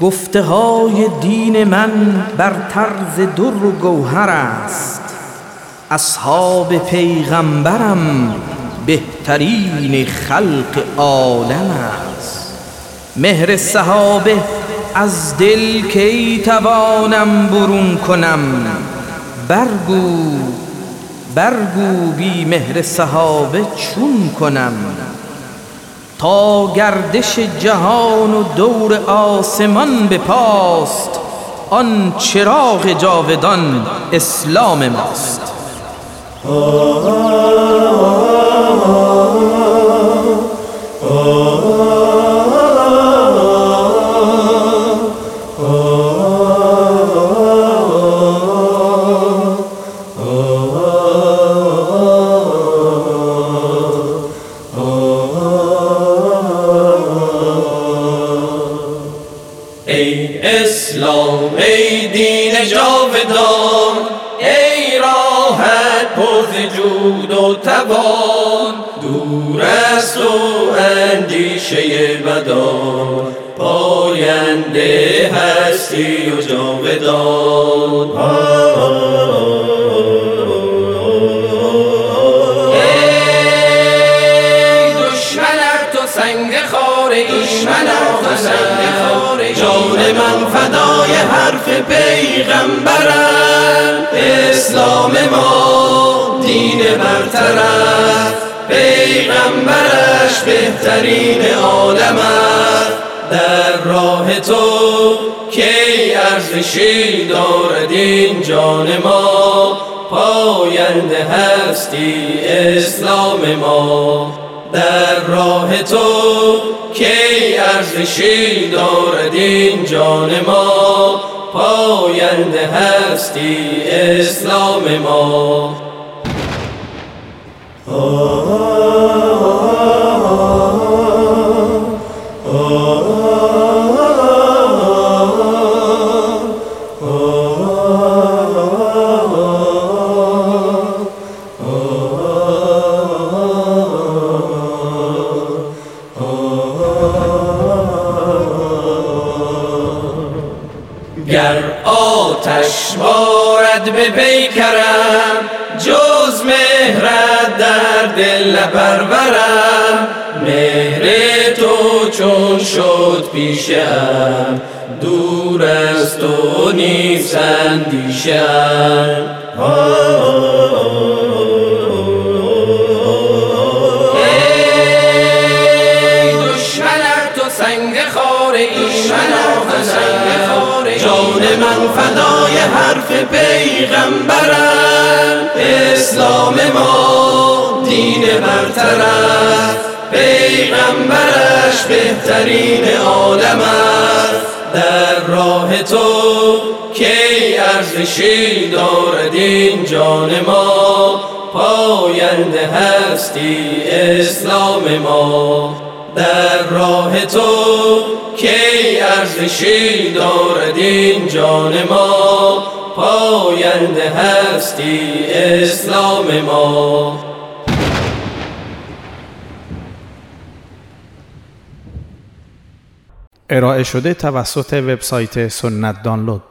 گفته های دین من بر طرز در و گوهر است. اصحاب پیغمبرم بهترین خلق عالم است. مهر صحابه از دل کی توانم برون کنم؟ برگو برگو بی مهر صحابه چون کنم؟ تا گردش جهان و دور آسمان بپاست آن چراغ جاودان اسلام ماست. اسلام ای دین جاودان ای راحت پر جود و توان. دور است و اندیشه بدان پاینده هستی و جاودان. ای دشمنت تو سنگ خاره جان من فدای حرف پیغمبرم. اسلام ما دین برترست. پیغمبرش بهترین عالم است در راه تو کی ارزشی دارد این جان ما؟ پاینده هستی اسلام ما. در راه تو کی ارزشی دارد این جان ما؟ پاینده هستی اسلام ما. گر آتش بارد به پیکرم جز مهرت در دل نپرورم. مهر تو چون شد پیشم دور از تو نیست اندیشم. ای دشمنت تو سنگ خاره تو سنگ خاره جان من فدای حرف پیغمبرم. اسلام ما دین برترست پیغمبرش بهترین عالم است. در راه تو کی ارزشی دارد این جان ما؟ پاینده هستی اسلام ما. در راه تو کی ارزشی دارد این جان ما؟ پاینده هستی اسلام ما. ارائه شده توسط وبسایت سنت دانلود.